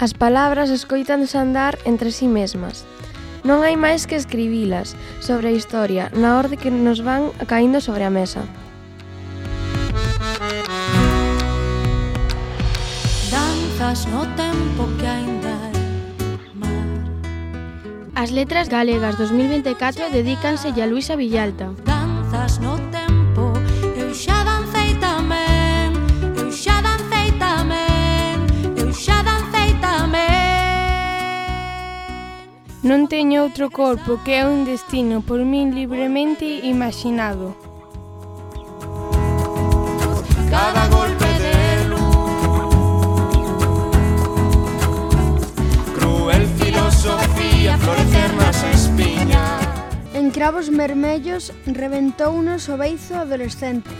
As palabras escoitanse andar entre si sí mesmas. Non hai máis que escribilas sobre a historia na orde que nos van caindo sobre a mesa. Danzas no tempo que ainda mar. As letras galegas 2024 dedícanselle a Luisa Villalta. Danzas no tempo Non teño outro corpo que é un destino por min libremente imaginado. Cada golpe de luz Cruel filosofía florecer nas espiñas En cravos mermellos reventou un o beizo adolescente.